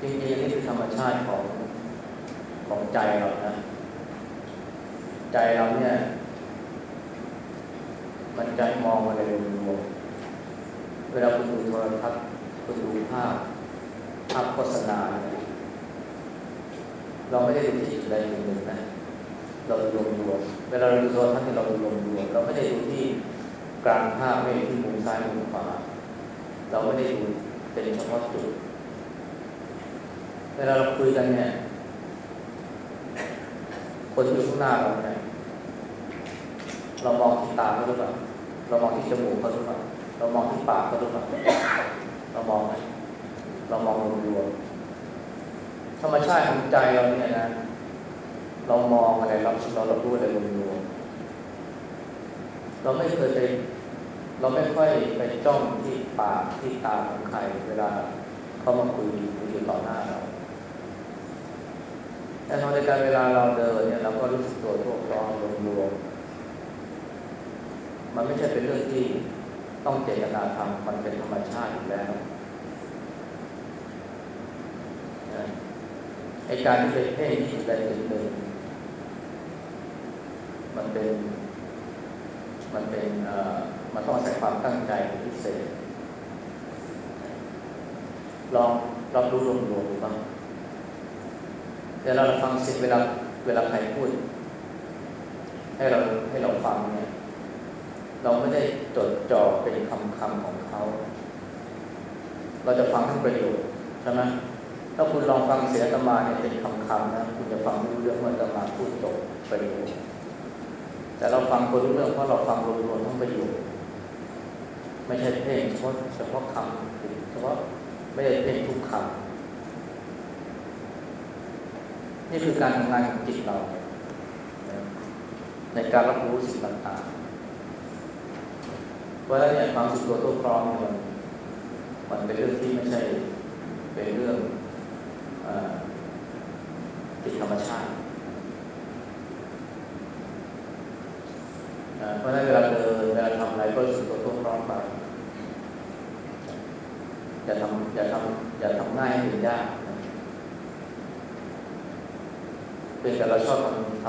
จริงๆนี่คือธรรมชาติของของใจเรานะ ใจเราเนี่ย มันใจมองอะไรรวมๆเวลาคุณดูโทรทัศน์คุณดูภาพ ภาพโฆษณา เราไม่ได้ดูที่จุดใดจุดหนึ่งนะ เราดูรวมรวมๆเวลาเราดูโทรทัศน์เราดูรวมรวมๆเราไม่ได้ดูที่กลางภาพไม่ได้ที่มุมซ้ายมุมขวาเราไม่ได้ดูเป็นเฉพาะจุด เวลาเราคุยกันเนี่ย คนที่อยู่ข้างหน้าเราเนี่ยเรามองที่ตาเขาหรือเปล่าเรามองที่จมูกเขาหรือเปล่าเรามองที่ปากเขาหรือเปล่าเรามองไหมเรามองรวมๆธรรมชาติของใจเราเนี่ยนะเรามองอะไรเราเราเรารู้อะไรรวมๆเราไม่เคยไปเราไม่ค่อยไปจ้องที่ปากที่ตาของใครเวลาเขามาคุยคุยต่อหน้าเรา แต่ตอนในการเวลาเราเดินเนี่ยเราก็รู้สึกตัวทั่วพร้อมรวมๆมันไม่ใช่เป็นเรื่องที่ต้องเจตนาทำมันเป็นธรรมชาติอยู่แล้วไอการที่ไปเพ่งที่ใดจุดหนึ่งมันเป็น มันเป็นเอ่อมันต้องอาศัยความตั้งใจพิเศษลองลองดูรวมๆดูบ้าง เวลาเราฟังเสียงเวลาเวลาใครพูด ให้เราให้เราฟังเนี่ยเราไม่ได้จดจ่อเป็นคำคำของเขา เราจะฟังทั้งประโยชน์ใช่ไหมถ้าคุณลองฟังเสียงอาตมาเนี่ยเป็นคำคำนะคุณจะฟังไม่รู้เรื่องว่าอาตมาพูดจบประโยชน์แต่เราฟังคนรู้เรื่องเพราะเราฟังรวมๆทั้งประโยชน์ไม่ใช่เพ่งเฉพาะเฉพาะคำเฉพาะไม่ได้เพ่งทุกคำ นี่คือการทำงานของจิตเรา ในการรับรู้สิ่งต่างๆเพราะฉะนั้นเนี่ยความสุขตัวตัวพร้อมเนี่ยมันมันเป็นเรื่องที่ไม่ใช่เป็นเรื่องเออผิดธรรมชาติเอ่อเพราะฉะนั้นเวลาเดินเวลาทำอะไรก็รู้สึกตัวตัวพร้อมไปอย่าทำอย่าทำอย่าทำง่ายให้เป็นยาก นะเป็นแต่เราชอบทำท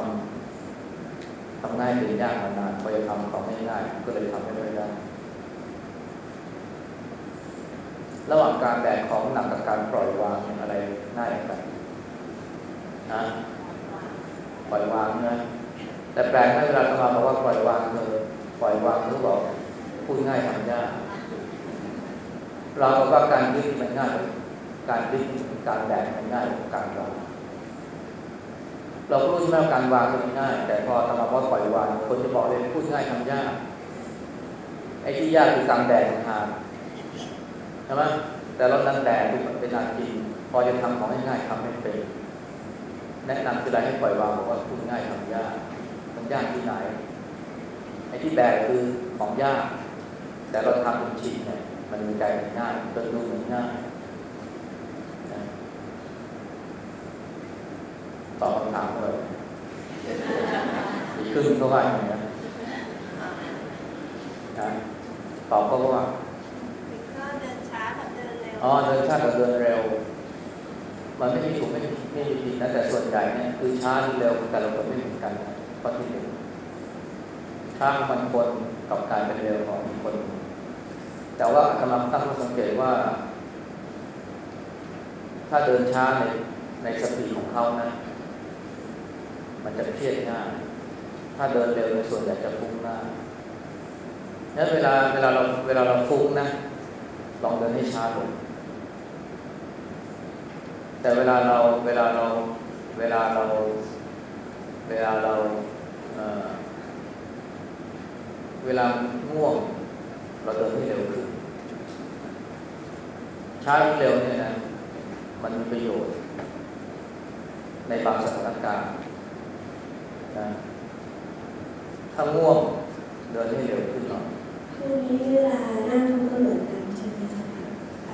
ำทำง่ายเป็นยากนานๆพอจะทำของง่ายๆก็เลยทำไม่ได้ ระหว่างการแบกของหนักกับการปล่อยวางอะไรง่ายกว่ากันนะปล่อยวางนะแต่แปลกนะเวลาธรรมาบอกว่าปล่อยวางเธอปล่อยวางเขาบอกพูดง่ายทำยากเราบอกว่าการยึดมันง่ายการยึดการแบกมันง่ายกว่าการวาง เราก็รู้ใช่ไหมว่าการวางเป็นง่าย แต่พอทำมาว่าปล่อยวางคนจะบอกเลยพูดง่ายทำยากไอ้ที่ยากคือการแบกทางใช่ไหมแต่เราดันแบกเป็นนานจริงพอจะทำของง่ายๆทำไม่เป็นแนะนำคืออะไรให้ปล่อยวางบอกว่าพูดง่ายทำยากมันยากที่ไหนไอ้ที่แบกคือของยาก แต่เราทำเป็นชิ้นเนี่ยมันมีใจมันง่ายจนดูเหมือนง่ายนะ ตอบคำถามเลยอีกครึ่งก็ว่าอย่างนี้นะนะตอบก็ว่าก็เดินช้ากับเดินเร็วอ๋อเดินช้ากับเดินเร็ว มันไม่มีถูกไม่มีไม่มีผิดนะแต่ส่วนใหญ่เนี่ยคือช้าหรือเร็วแต่ละคนไม่เหมือนกันนะข้อที่หนึ่งช้ามันคนกับการเป็นเร็วของอีกคนแต่ว่ากำลังตั้งข้อสังเกตว่า ถ้าเดินช้าในในสปีดของเขานะ มันจะเครียดง่ายถ้าเดินเร็วในส่วนใหญ่จะฟุ้งง่ายนั้นเวลาเวลาเราเวลาเราฟุ้งนะลองเดินให้ช้าลงแต่เวลาเราเวลาเราเวลาเราเวลาเราเวลาง่วง เราเดินให้เร็วขึ้นช้าเร็วเนี่ยนะมันมีประโยชน์ ในบางสถานการณ์ นะถ้าง่วงเดินให้เร็วขึ้นหน่อยช่วงนี้เวลานั่งก็เหมือนกันใช่ไหมคะ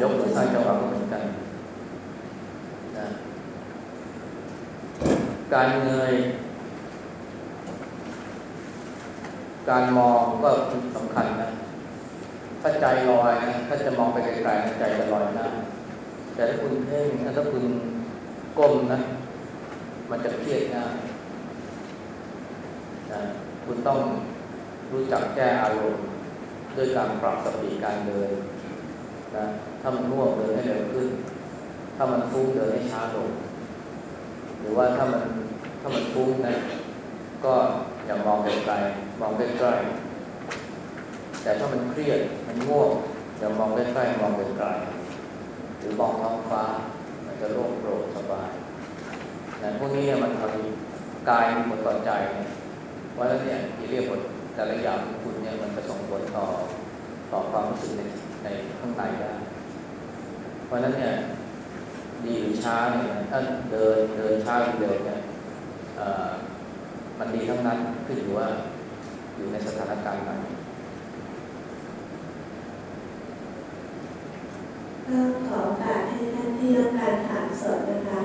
ยกมือสร้างจังหวะก็เหมือนกันนะการเงย การมองก็สำคัญนะ ถ้าใจลอยนะถ้าจะมองไปไกลๆใจจะลอยหน้าแต่ถ้าคุณเพ่งถ้าคุณก้มนะ มันจะเครียดง่าย นะคุณต้องรู้จักแก้อารมณ์ด้วยการปรับสติการเดินนะถ้ามันง่วงเดินให้เร็วขึ้น ถ้ามันฟุ้งเดินให้ช้าลง หรือว่าถ้ามันถ้ามันฟุ้งนะก็อย่ามองไกลๆมองใกล้ๆแต่ถ้ามันเครียดมันง่วงอย่ามองใกล้ๆมองไกลๆหรือมองท้องฟ้ามันจะโล่งโปร่งสบายนะพวกนี้เนี่ยมันทำกายมีผลต่อใจเนี่ย เพราะฉะนั้นเนี่ยที่เรียกว่าแต่ละอย่างของคุณเนี่ยมันจะส่งผลต่อต่อความรู้สึกในในข้างในได้ เพราะฉะนั้นเนี่ยดีหรือช้าเนี่ยถ้าเดินเดินช้าหรือเร็วเนี่ยเอ่อมันดีทั้งนั้นขึ้นอยู่ว่าอยู่ในสถานการณ์ไหนก็ขอโอกาสให้ท่านที่ต้องการถามสดนะคะ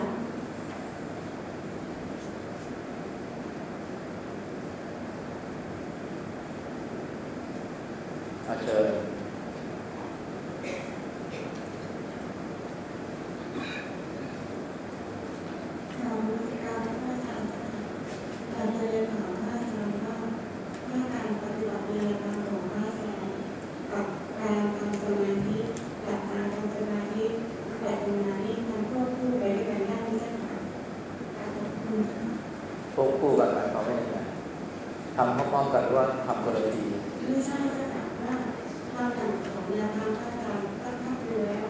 อา เชิญเรากการที่ว่าอารเรียนถามว่าอายว่าผ่ารปฏิบัติในทางของพระอายกับการทำสมาธิกับการทำสมาธิแบบสมาธิมันควบคู่ไปกันได้ไหมเจ้าค่ะขอบคุณค่ะควบคู่กันหมายความว่าอย่างทำพร้อมๆกันว่าทำคนละที ไม่ใช่เจ้าค่ะว่าทางอย่างของแนวทางพระอาจารย์ตั้งภาพดูแล้ว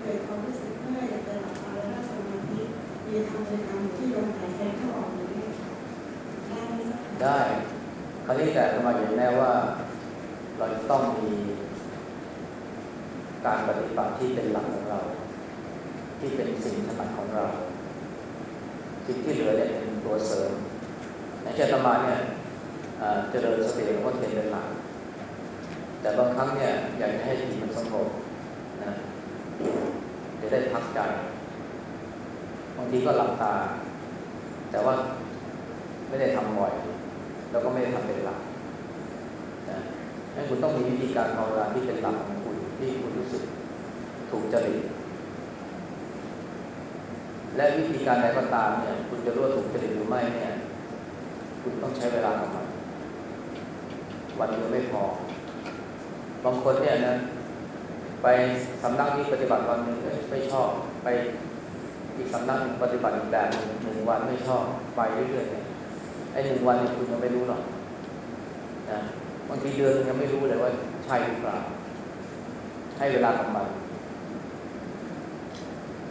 เกิดความรู้สึกเมื่อยอยากจะหลับตาแล้วนั่งสมาธิมีทำบริกรรมที่ลมหายใจเข้าออกอย่างนี้ได้ไหมเจ้าค่ะ ได้ คราวนี้แต่สมาอย่างแน่ว่า เราจะต้องมี การปฏิบัติที่เป็นหลักของเรา ที่เป็นสิ่งถนัดของ เราสิ่งที่เหลือเนี่ยเป็นตัวเสริมในเจตมาเนี่ยเอ่อเจริญสติหลวงพ่อเทียนเป็นหลักแต่บางครั้งเนี่ยอยากจะให้จิตมันสงบนะจะได้พักใจบางทีก็หลับตา แต่ว่าไม่ได้ทำบ่อย แล้วก็ไม่ได้ทำเป็นหลักนะงั้นคุณต้องมีวิธีการภาวนาที่เป็นหลักของคุณที่คุณรู้สึกถูกจริต และวิธีการใดก็ตามเนี่ยคุณจะรู้ว่าถูกจริตหรือไม่เนี่ยคุณต้องใช้เวลากับมันวันเดียวไม่พอ บางคนเนี่ยนะไปสำนักนี้ปฏิบัติวันหนึ่งไม่ชอบ ไปอีกสำนักนึงปฏิบัติอีกแบบหนึ่งหนึ่งวันไม่ชอบไปเรื่อยๆไอ้หนึ่งวันนี่คุณยังไม่รู้หรอกนะบางทีเดือนยังไม่รู้เลยว่าใช่หรือเปล่าให้เวลากับมัน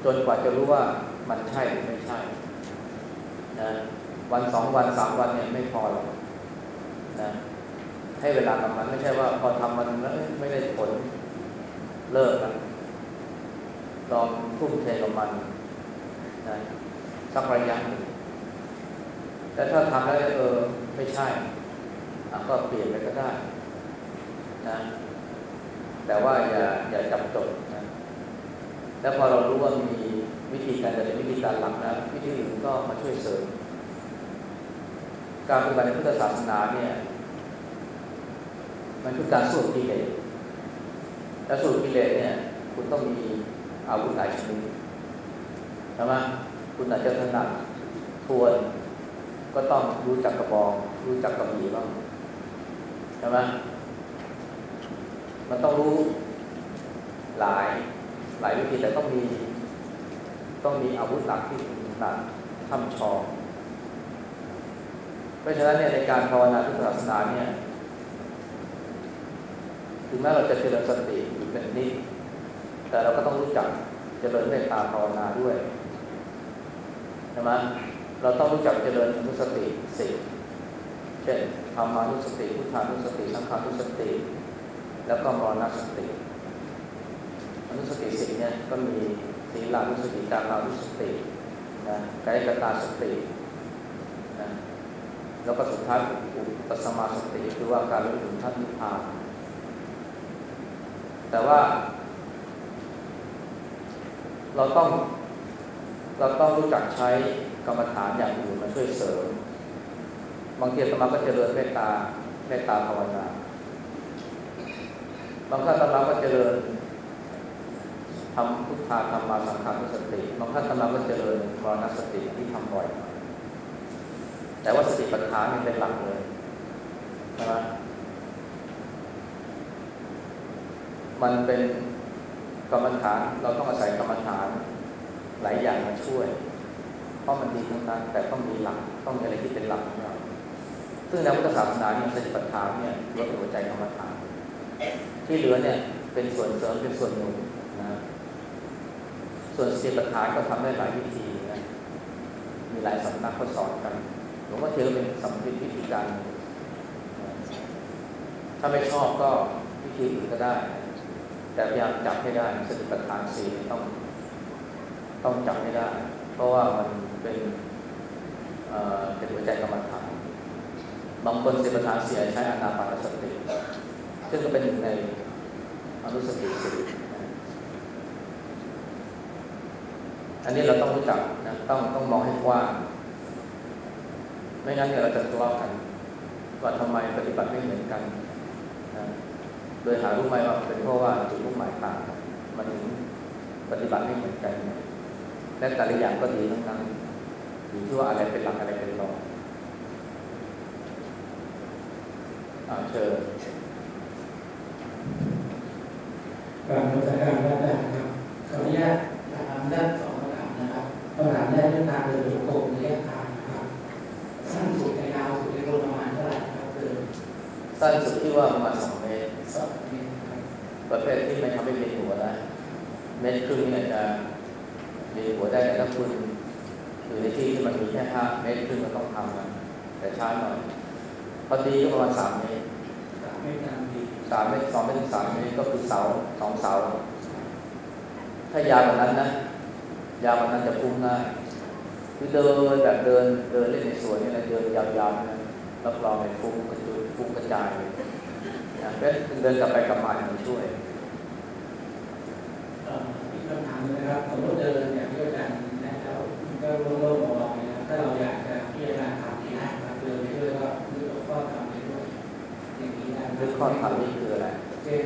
จนกว่าจะรู้ว่า มันใช่หรือไม่ใช่นะวันสองวันสามวันเนี่ยไม่พอหรอกนะให้เวลากับมันไม่ใช่ว่าพอทำมันแล้วไม่ได้ผลเลิกละลองทุ่มเทกับมันนะสักระยะหนึ่งแต่ถ้าทำแล้วเออไม่ใช่อะก็เปลี่ยนไปก็ได้นะแต่ว่าอย่าอย่าจับจดนะแล้วพอเรารู้ว่ามี วิธีการแต่เป็นวิธีการหลักนะวิธีอื่นก็มาช่วยเสริม การปฏิบัติในพุทธศาสนาเนี่ย มันคือการสู้กิเลสและสู้กิเลสเนี่ย คุณต้องมีอาวุธหลายชนิดใช่ไหมคุณอาจจะถนัดทวนก็ต้องรู้จักกระบอง รู้จักกระบี่บ้างใช่ไหมมันต้องรู้หลายหลายวิธีแต่ต้องมี ต้องมีอาวุธหลักที่ตัดทำชองเพราะฉะนั้นเนี่ยในการภาวนาพุทธศาสนาเนี่ยถึงแม้เราจะเจริญสติอยู่เป็นนิดแต่เราก็ต้องรู้จักเจริญเมตตาภาวนาด้วยใช่ไหมเราต้องรู้จักเจริญอนุสติสิเช่นธรรมานุสติพุทธานุสติสังขานุสติ แล้วก็มรณสติอนุสติสิเนี่ยก็มี ศีลานุสติจารานุสตินะกายกตาสตินะแล้วก็สุดท้ายอุปสมาสติคือว่าการรู้ถึงท่านนิพพานแต่ว่า เราต้อง เราต้องรู้จักใช้กรรมฐานอย่างอื่นมาช่วยเสริม บางทีธรรมะก็เจริญเมตตาเมตตาภาวนาบางครั้งธรรมะก็เจริญ ทำพุทธาธรรมาสังขารสติบางครั้งธรรมะก็เจริญมรณสติที่ทำบ่อย แต่ว่าสติปัฏฐานนี่เป็นหลักเลยใช่ไหมมันเป็นกรรมฐานเราต้องอาศัยกรรมฐานหลายอย่างมาช่วย เพราะมันดีทั้งนั้นแต่ต้องมีหลักต้องมีอะไรที่เป็นหลักของเราซึ่งในพุทธศาสนาเนี่ยสติปัฏฐานเนี่ยรวมหัวใจกรรมฐาน ที่เหลือเนี่ยเป็นส่วนเสริมเป็นส่วนหนุนนะ ส่วนเสติปัฏฐานก็ทำได้หลายวิธีนะมีหลายสำนักเขาสอนกันหลวงพ่อเทอเป็นสำนักวิธีการ ถ้าไม่ชอบก็วิธีอื่นก็ได้ แต่พยายามจับให้ได้สติปัฏฐานสี่ต้อง ต้องจับให้ได้ เพราะว่ามันเป็นเอ่อเป็นหัวใจกรรมฐานบางคนสติปัฏฐานเสียใช้อนาปานสติ ซึ่งก็เป็นหนึ่งในอนุสติสี่ อันนี้เราต้องรู้จักนะต้องต้องมองให้กว้าง ไม่งั้นเนี่ยเราจะทะเลาะกัน ว่าทำไมปฏิบัติไม่เหมือนกันนะโดยหารู้ไหมว่าเป็นเพราะว่าจุดมุ่งหมายต่างกันมันถึงปฏิบัติไม่เหมือนกันนะและแต่ละอย่างก็ดีทั้งนั้นอยู่ที่ว่าอะไรเป็นหลักอะไรเป็นรองอ่าเชิญการรัชกา สั้นสุดที่ว่าประมาณสองเมตรสองเมตรครับประเภทที่ไม่ทำให้เวียนหัวได้เมตรครึ่งเนี่ยจะเวียนหัวได้แต่ถ้าคุณอยู่ในที่ที่มันมีแค่ห้าเมตรครึ่งก็ต้องทำนะแต่ช้าหน่อยพอดีก็ประมาณสามเมตรสามเมตรกลางดีสามเมตรสองเมตรถึงสามเมตรก็คือเสาสองเสา ถ้ายาวกว่านั้นนะยาวกว่านั้นจะพุ่งง่ายคือเดินแบบเดินเดินเล่นในสวนนี่นะเดินยาวๆนะ รับรองเลยฟุ้งกระจุยฟุ้งกระจายเลยนะเพราะฉะนั้นเดินกลับไปกลับมาเนี่ยมันช่วยเอ่ออีกคำถามหนึงนะครับสมมติเดินอย่างที่อาจารย์แนะแล้วมันก็โล่งๆเบาๆนะครับถ้าเราอยากจะพิจารณาทำนี้นะครับเดินไปด้วยก็นึกข้อทำไปด้วยอย่างนี้ได้ไหมคือข้อธรรมนี่คืออะไรเช่น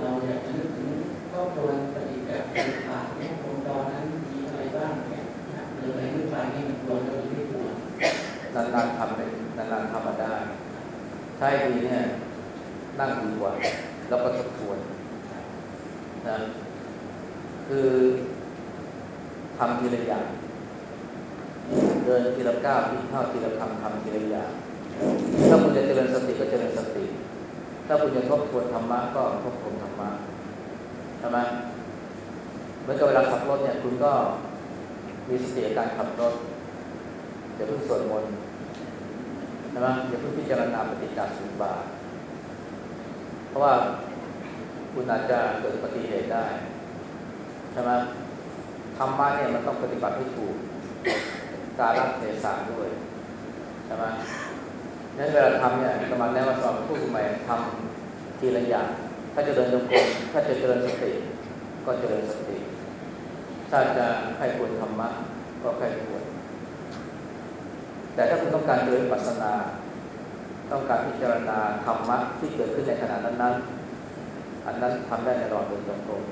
เราอยากจะนึกถึงครอบครัวปฏิบัติแบบต่างๆเนี่ยองค์กรนั้นมีอะไรบ้างเนี่ยนะหรืออะไรนึกไปนี่มันควรหรือไม่ควร นานๆทำเป็นนานๆทำมาได้ใช่ดีเนี่ยนั่งดีกว่า แล้วก็ทบทวนนะคือทำทีละอย่างเดินทีละก้าวทีเท่าทีละคำทำทีละอย่างถ้าคุณจะเจริญสติก็เจริญสติ ถ้าคุณจะทบทวนธรรมะก็ทบทวนธรรมะใช่ไหมเมื่อเวลาขับรถเนี่ย คุณก็มีสติการขับรถ อย่าเพิ่งสวดมนต์ใช่ไหมอย่าเพิ่งพิจารณาปฏิจจสมุบาทเพราะว่าคุณอาจจะเกิดอุบัติเหตุได้ใช่ไหมธรรมะเนี่ยมันต้องปฏิบัติให้ถูกการรักเทศะด้วยใช่ไหมนั้นเวลาทำเนี่ยสมาแนะมาสอนผู้ใหม่ทำทีละอย่างถ้าจะเดินจงกรมถ้าจะเจริญสติ ก็เจริญสติ ถ้าจะให้ควรธรรมะก็ให้ควร แต่ถ้าคุณต้องการเจริญปัสนา ต้องการพิจารณาธรรมะที่เกิดขึ้นในขณะนั้นๆ อันนั้นทำได้ในระหว่างเดินจงกรม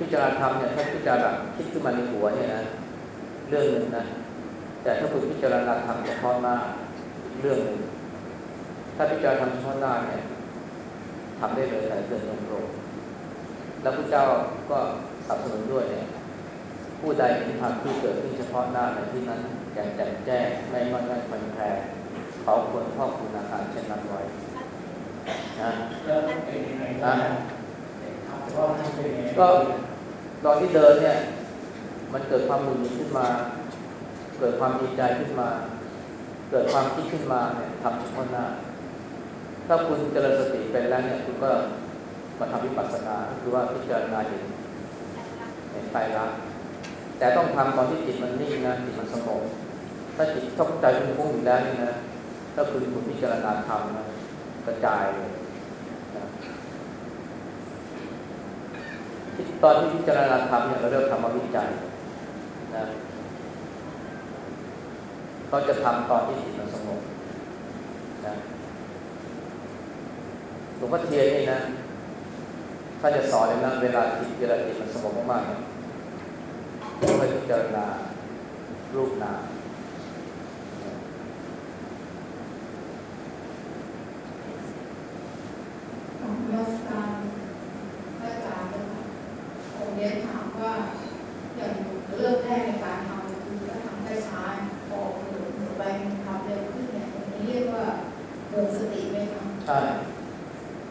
พิจารณาธรรมเนี่ยถ้าพิจารณาคิดขึ้นมาในหัวเนี่ยนะเรื่องหนึ่งนะแต่ถ้าคุณพิจารณาธรรมเฉพาะหน้าเรื่องหนึ่งถ้าพิจารณาธรรมเฉพาะหน้าเนี่ยทำได้เลยในเดินจงกรมแล้วพระเจ้าก็สนับสนุนด้วยเนี่ยผู้ใดเห็นธรรมที่เกิดขึ้นเฉพาะหน้าในที่นั้น แก่แจ่มแจ้งไม่งอนง่ายคอนแพรเขาควรครอบคุณอาการเช่นนั้นไว้นะแล้วเป็นยังไงบ้างทำก็ให้เป็นยังไงก็ตอนที่เดินเนี่ย มันเกิดความหงุดหงิดขึ้นมา เกิดความดีใจขึ้นมา เกิดความคิดขึ้นมาเนี่ยทำเฉพาะหน้า ถ้าคุณเจริญสติเป็นแล้วเนี่ยคุณก็มาทำวิปัสสนาคือว่าพิจารณาเห็นเห็นไตรลักษณ์แต่ต้องทำตอนที่จิตมันนิ่งนะจิตมันสงบ ถ้าจิตตกใจมันพุ่งอยู่แล้วนี่นะก็คือคุณพิจารณาธรรมนะกระจายเลยนะตอนที่พิจารณาธรรมเนี่ยเราเรียกธรรมวิจัยนะเขาจะทำตอนที่จิตมันสงบนะหลวงพ่อเทียนนี่นะถ้าจะสอนเลยนะเวลาจิตเวลาจิตมันสงบมากๆเนี่ยต้องไปพิจารณารูปนาม ของรัชการพระอาจารย์นะคะผมเรียนถามว่าอย่างเริ่มแรกในการทำคือถ้าทำได้ช้าพอหนูหนูไปทำเร็วขึ้นเนี่ยตรงนี้เรียกว่าเดินสติไหมคะใช่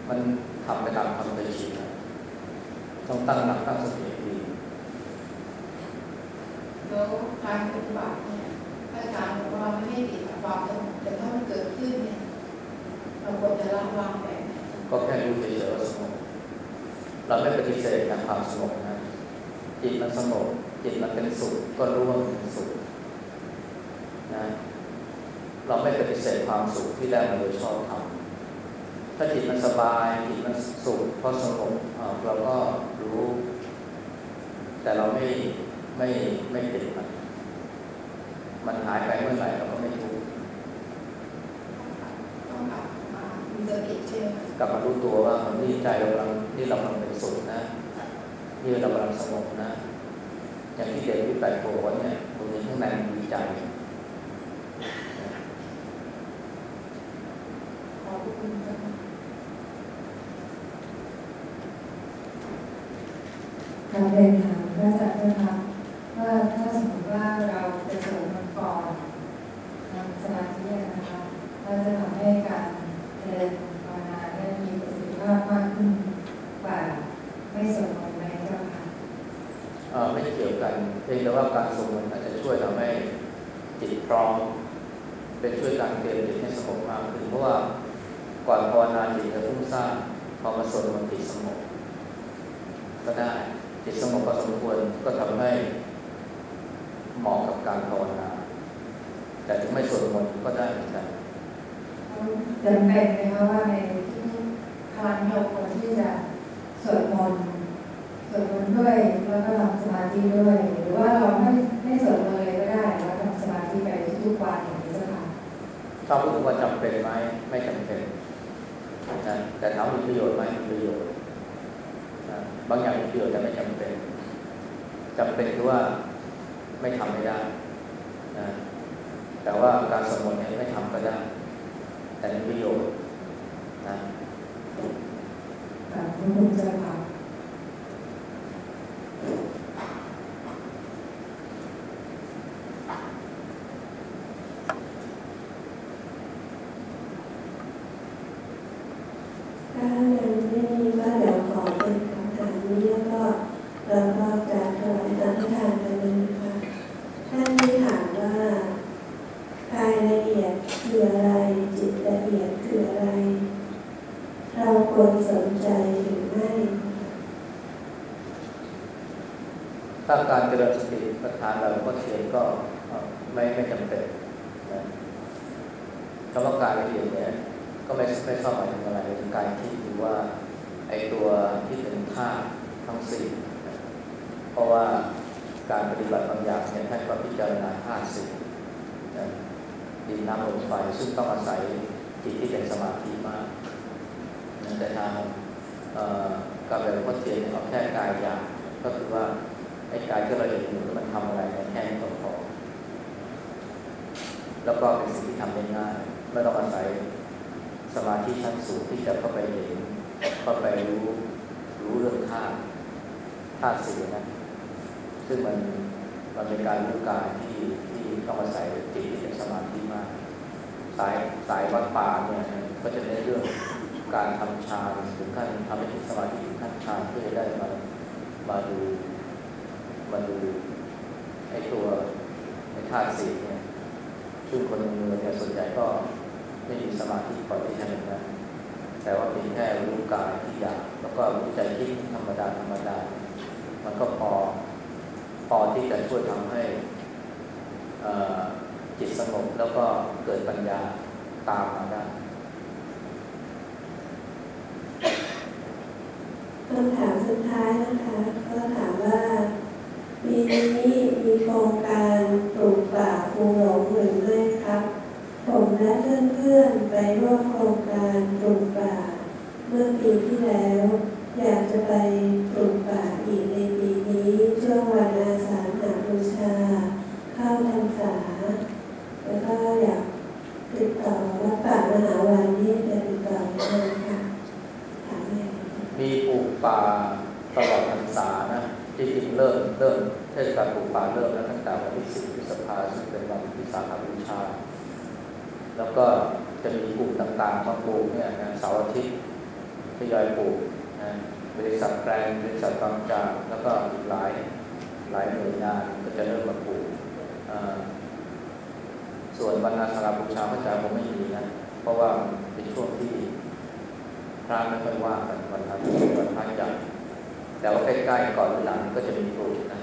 มันทำไปตามความเคยชินนะต้องตั้งหลักตั้งสติดีแล้วการปฏิบัติเนี่ยพระอาจารย์บอกว่าไม่ให้ติดกับความสงบแต่ถ้ามันเกิดขึ้นเนี่ยเราควรจะละวางแบบไหน ก็แค่รู้เฉยๆว่าสงบเราไม่ปฏิเสธนะความสงบนะจิตมันสงบจิตมันเป็นสุขก็รู้ว่ามันเป็นสุขนะเราไม่ปฏิเสธความสุขที่ได้มาโดยชอบธรรมถ้าจิตมันสบายจิตมันสุขเพราะสงบเราก็รู้ แต่เราไม่ไม่ไม่ติดมันมันหายไปเมื่อไหร่เราก็ไม่ทุกข์ ต้องกลับมามี สติใช่ไหมคะกลับมารู้ตัวว่านี่ใจเรากำลังนี่เรากำลังเป็นสุขนะนี่เรากำลังสงบนะ อย่างที่เด็กที่แปดขวบเนี่ยตรงนี้ข้างในมันมีใจขอบคุณค่ะการเรียนถามพระอาจารย์นะคะว่าถ้าสมมติว่าเราจะสวดมนต์ก่อนทำสมาธินะคะเราจะทำให้การเจริญภาวนาได้มีประสิทธิภาพมากขึ้นกว่าไม่สวดมนต์ไหมเจ้าค่ะ เอ่อไม่เกี่ยวกันเพียงแต่ว่าการสวดมนต์อาจจะช่วยทำให้จิต พร้อม เป็นช่วยการเตรียมจิตให้สงบมากขึ้นเพราะว่าก่อนภาวนาจิตจะฟุ้งซ่านพอมาสวดมนต์จิตสงบก็ได้จิตสงบก็สมควรก็ทำให้เหมาะกับการภาวนา แต่ถึงไม่สวดมนต์ก็ได้เหมือนกันจำเป็นไหมคะว่าในที่พลังเราควรที่จะสวดมนต์สวดมนต์ด้วยแล้วก็ทำสมาธิด้วย หรือว่าเราไม่ไม่สวดมนำสมาธิไปทุกๆวันอย่างนี้เจ้าค่ะชอบรู้ว่าจำเป็นไหมไม่จำเป็นนะแต่ถามมีประโยชน์ไหมมีประโยชน์นะบางอย่างมีประโยชน์แต่ไม่จำเป็นจำเป็นคือว่าไม่ทำไม่ได้นะแต่ว่าการสวดมนต์เนี่ยไม่ทำก็ได้ แต่มีประโยชน์นะขอบคุณเจ้าค่ะ ถ้ายังไม่มีก็เดี๋ยวขอเป็นคำถามนี้แล้วก็เราก็จะถวายสังฆทานกันเลยนะคะท่านที่ถามว่ากายละเอียดคืออะไร จิตละเอียดคืออะไร เราควรสนใจหรือไม่ ถ้าการเจริญสติปัฏฐานเราก็เทียนก็เอ่อไม่ไม่จำเป็นนะคำว่าการละเอียดเนี่ยก็ไม่ไม่ชอบหมายถึงอะไรถึงการคิดหรือ ว่าไอตัวที่เป็นธาตุทั้งสี่เพราะว่าการปฏิบัติบางอย่างเนี่ยท่านก็พิจารณาธาตุสี่ดินน้ำลมไฟซึ่งต้องอาศัยจิตที่เป็นสมาธิมาก แต่ทางการแบบพ่อเทียนเนี่ยเอาแค่กายอย่างก็คือว่าไอ้กายที่เราเห็นอยู่มันทำอะไรแค่นี้ก็พอแล้วก็เป็นสิ่งที่ทำได้ง่ายไม่ต้องอาศัยสมาธิชั้นสูงที่จะเข้าไปเห็น เข้าไปรู้รู้เรื่องธาตุธาตุสี่นะ ซึ่งมันมันเป็นการรู้กายที่ที่ต้องอาศัยจิตที่เป็นสมาธิมาก สายสายวัดป่าเนี่ยก็จะในนเรื่องการทำฌานถึงขั้นทำให้ถึงสมาธิถึงขั้นฌานเพื่อจะได้มามาดูมาดูไอ้ตัวไอ้ธาตุสี่เนี่ยซึ่งคนเมืองเนี่ยส่วนใหญ่ก็ไม่มีสมาธิก่อนที่จะเห็นนะ แต่ว่าเพียงแค่รู้กายที่อยากแล้วก็รู้ใจคิดธรรมดาธรรมดา มันก็พอพอที่จะช่วยทำให้จิตสงบแล้วก็เกิดปัญญาตามมาได้คำถามสุดท้ายนะคะ ก็ถามว่าปีนี้มีโครงการปลูกป่าภูหลงหรือไม่ครับ ผมและเพื่อนๆไปร่วมโครงการปลูกป่า เมื่อปีที่แล้ว อยากจะไปปลูกในปีนี้ช่วงวันอาสาฬหบูชา เข้าพรรษาแล้วก็อยากติดต่อวัดป่ามหาวันนี้จะติดต่อยังไงคะถามเลยมีปลูกป่าตลอดพรรษานะที่จริงเริ่มเริ่มเทศกาลปลูกป่าเริ่มแล้วตั้งแต่วันที่สิบพฤษภาคมซึ่งเป็นวันที่สาขาบูชา แล้วก็จะมีกลุ่มต่างๆมาปลูกเนี่ยนะเสาร์อาทิตย์ ทยอยปลูกนะบริษัทแปลงบริษัทกำจัดแล้วก็อีกหลายหลายหน่วยงานก็จะเริ่มมาปลูกส่วนวันอาสาฬบูชาพระเจ้าผมไม่มีนะ เพราะว่าเป็นช่วงที่พระไม่ค่อยว่ากันวันนั้นวันพระใหญ่แต่ว่าใกล้ๆก่อนหรือหลังก็จะมีปลูกนะ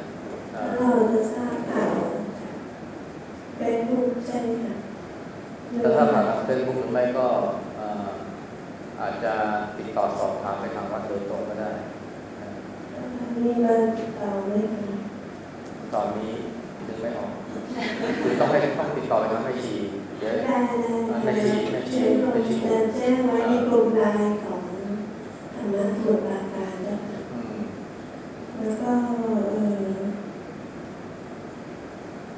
เราจะทราบข่าวเป็นรูปใช่ไหมคะแต่ถ้าผ่านเฟซบุ๊กหรือไม่ก็ อาจจะติดต่อสอบถามไปทางวัดโดยตรงก็ได้มีเบอร์ติดต่อไหมตอนนี้ดึงไม่ออกคือต้องให้ต้องติดต่อไปทางไม่ชีเดี๋ยวไม่ชีไม่ชีไม่ชีแจ้งไว้ในกลุ่มไลน์ของธรรมะสุราการนะคะแล้วก็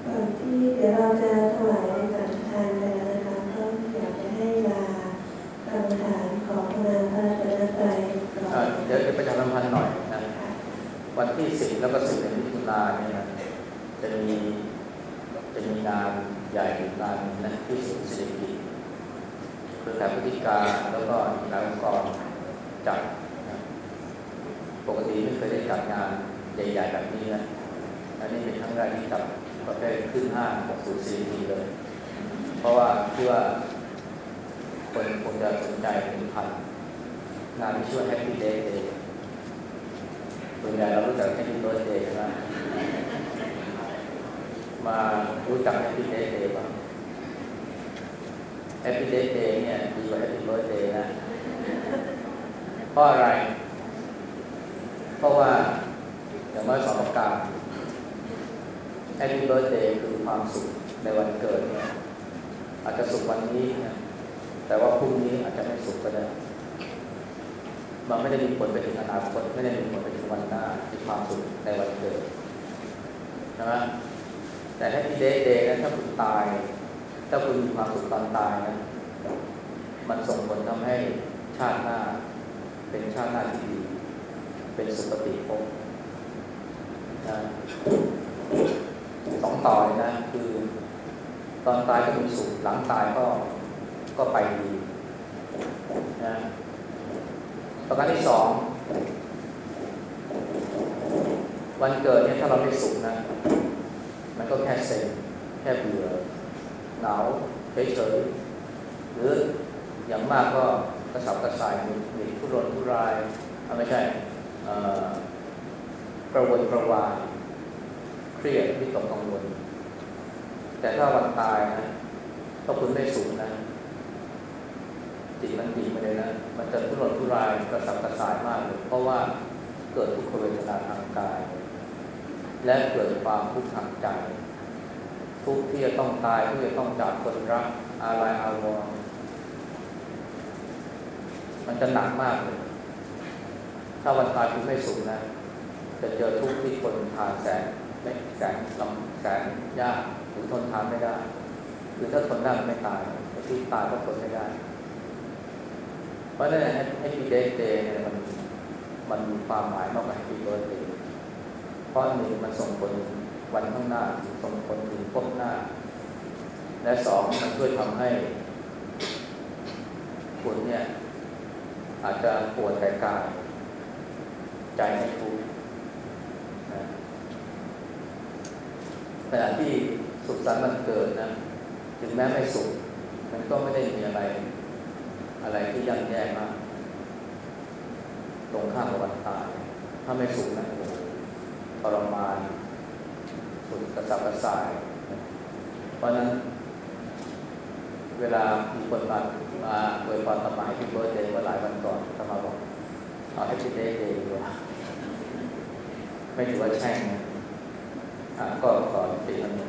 ก่อนที่เดี๋ยวเราจะถวายสังฆทานไปแล้วนะคะก็อยากจะให้ลากรรมฐานของนางพระรัตนตรัยเดี๋ยวจะประชาสัมพันธ์หน่อยนะวันที่สิบแล้วก็สิบเอ็ดมิถุนายนเนี่ยนะจะมีจะมีงานใหญ่งานนะที่สุดเศรษฐกิจเครือข่ายพฤติการแล้วก็หลายองค์กรจัดปกติไม่เคยได้จัดงานใหญ่ๆแบบนี้นะอันนี้เป็นครั้งแรกที่จัดประเภทขึ้นห้างของศูนย์ซีทีเลย เพราะว่าเพื่อคนคงจะสนใจถึงพันงานที่ชื่อ Happy Day Day ส่วนใหญ่เรารู้จัก Happy Birthday ใช่ไหมมารู้จัก Happy Day Day บ้าง Happy Day Day เนี่ยดีกว่า Happy Birthday นะเพราะอะไร เพราะว่าอย่างน้อยสองประการ Happy Birthday คือความสุขในวันเกิดเนี่ยอาจจะสุขวันนี้นะแต่ว่าพรุ่งนี้อาจจะไม่สุขก็ได้ มันไม่ได้มีผลไปถึงอนาคตไม่ได้มีผลไปถึงวันหน้าที่ความสุขในวันเกิดใช่ไหมแต่ถ้าพี่เดย์เดย์นถ้าคุณตาย ถ้าคุณมีความสุขตอนตายนะมันส่งผลทำให้ชาติหน้า เป็นชาติหน้าที่ดี เป็นสุปฏิภพนะสองต่อเลยนะ คือ ตอนตายก็มีสุขหลังตายก็ก็ไปดีนะประการที่สองวันเกิดเนี่ยถ้าเราไม่สุขนะ มันก็แค่เซ็งแค่เบื่อ หนาวเฉยๆหรืออย่างมากก็กระสับกระส่ายหนุดทุรนทุรายไม่ใช่กระวนกระวายเครียดวิตกกังวล แต่ถ้าวันตายนะถ้าคุณไม่สูงนะจิตมันดีมาเลยนะมันจะทุรนทุรายกระสับกระส่ายมากเลยเพราะว่าเกิดทุกขเวทนาทางกาย และเกิดความทุกข์ทางใจ ทุกที่จะต้องตายที่จะต้องจากคนรักอาลัยอาวรมันจะหนักมากเลย ถ้าวันตายคุณไม่สุขนะ จะเจอทุกข์ที่คนทานแสนไม่แสนลำแสนยากหรือทนทานไม่ได้คือถ้าทนได้ไม่ตายที่ตายก็ทนไม่ได้ เพราะฉะนั้น happy death day เนี่ยมันมันมีความหมายมากกว่า happy birthday เพราะหนึ่งมันส่งผล วันข้างหน้าส่งผลถึงภพหน้า และสองมันช่วยทำให้คุณเนี่ยอาจจะปวดแต่กาย ใจไม่ทุกข์ขณะที่สุขสันต์มันเกิดนะ ถึงแม้ไม่สุข มันก็ไม่ได้มีอะไร อะไรที่ย่ำแย่มาก ตรงข้ามกับวันตาย ถ้าไม่สุขนะโอ้โหทรมานุดกระสับกระส่าย เพราะนั้น เวลามีคนมามาเปิดความสมัยที่เบิร์ดเดย์เมื่อหลายวันก่อนสมาบอกเอาให้ชิดเดย์เดย์ดีกว่าไม่ถือว่าแช่งนะก็ขอติดอันนี้